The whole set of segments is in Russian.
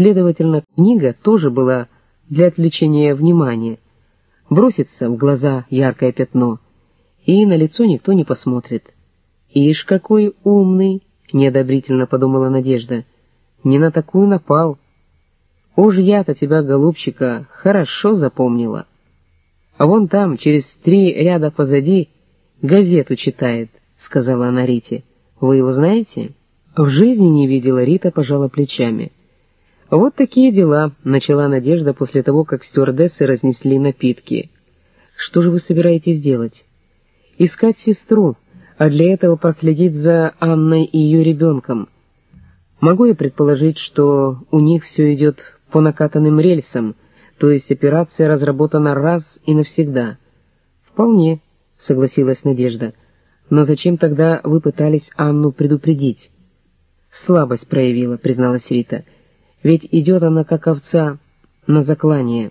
Следовательно, книга тоже была для отвлечения внимания. Бросится в глаза яркое пятно, и на лицо никто не посмотрит. «Ишь, какой умный!» — неодобрительно подумала Надежда. «Не на такую напал. Уж я-то тебя, голубчика, хорошо запомнила. А вон там, через три ряда позади, газету читает», — сказала она Рите. «Вы его знаете?» В жизни не видела, Рита пожала плечами. «Вот такие дела», — начала Надежда после того, как стюардессы разнесли напитки. «Что же вы собираетесь делать?» «Искать сестру, а для этого проследить за Анной и ее ребенком. Могу я предположить, что у них все идет по накатанным рельсам, то есть операция разработана раз и навсегда?» «Вполне», — согласилась Надежда. «Но зачем тогда вы пытались Анну предупредить?» «Слабость проявила», — призналась Рита. «Ведь идет она, как овца, на заклание».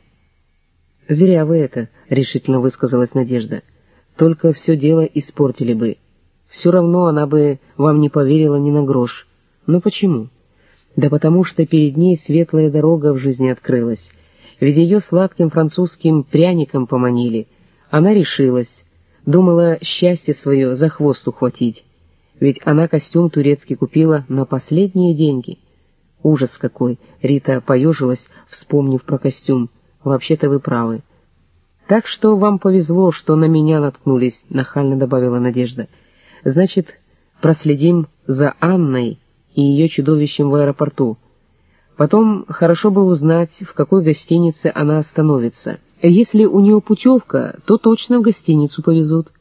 «Зря вы это», — решительно высказалась Надежда. «Только все дело испортили бы. Все равно она бы вам не поверила ни на грош. Но почему?» «Да потому что перед ней светлая дорога в жизни открылась. Ведь ее сладким французским пряником поманили. Она решилась. Думала счастье свое за хвост ухватить. Ведь она костюм турецкий купила на последние деньги. Ужас какой! Рита поежилась, вспомнив про костюм. Вообще-то вы правы. Так что вам повезло, что на меня наткнулись, нахально добавила Надежда. Значит, проследим за Анной и ее чудовищем в аэропорту. Потом хорошо бы узнать, в какой гостинице она остановится. Если у нее путевка, то точно в гостиницу повезут.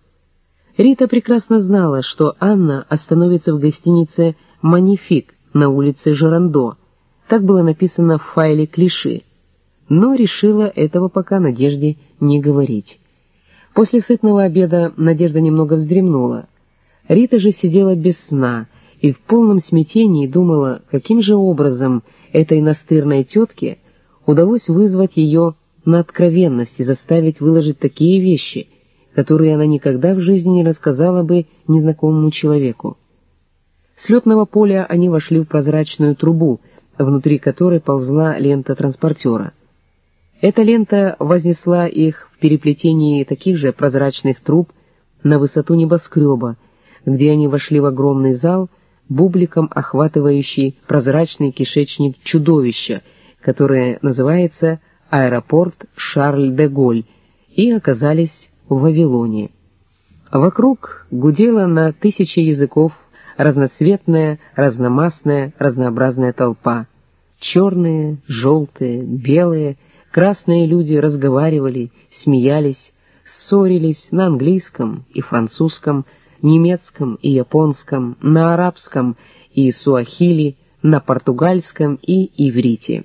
Рита прекрасно знала, что Анна остановится в гостинице «Манифик» на улице Жерандо. Так было написано в файле клиши. Но решила этого пока Надежде не говорить. После сытного обеда Надежда немного вздремнула. Рита же сидела без сна и в полном смятении думала, каким же образом этой настырной тетке удалось вызвать ее на откровенность и заставить выложить такие вещи — которые она никогда в жизни не рассказала бы незнакомому человеку. С летного поля они вошли в прозрачную трубу, внутри которой ползла лента транспортера. Эта лента вознесла их в переплетении таких же прозрачных труб на высоту небоскреба, где они вошли в огромный зал, бубликом охватывающий прозрачный кишечник чудовища, которое называется «Аэропорт Шарль-де-Голь», и оказались в Вавилоне. Вокруг гудела на тысячи языков разноцветная, разномастная, разнообразная толпа. Черные, желтые, белые, красные люди разговаривали, смеялись, ссорились на английском и французском, немецком и японском, на арабском и суахили, на португальском и иврите.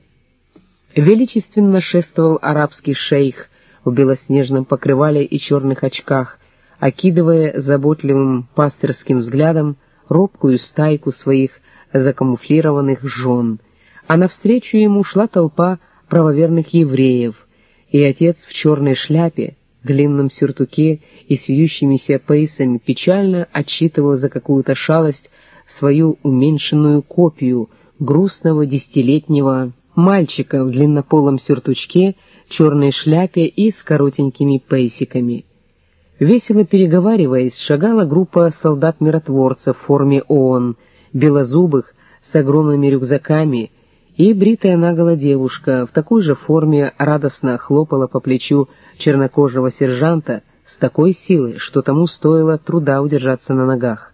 Величественно шествовал арабский шейх в белоснежном покрывале и черных очках, окидывая заботливым пастырским взглядом робкую стайку своих закамуфлированных жен, а навстречу ему шла толпа правоверных евреев, и отец в черной шляпе, длинном сюртуке и с вьющимися пейсами печально отчитывал за какую-то шалость свою уменьшенную копию грустного десятилетнего мальчика в длиннополом сюртучке черной шляпе и с коротенькими пейсиками. Весело переговариваясь, шагала группа солдат-миротворцев в форме ООН, белозубых, с огромными рюкзаками, и бритая наголо девушка в такой же форме радостно хлопала по плечу чернокожего сержанта с такой силой, что тому стоило труда удержаться на ногах.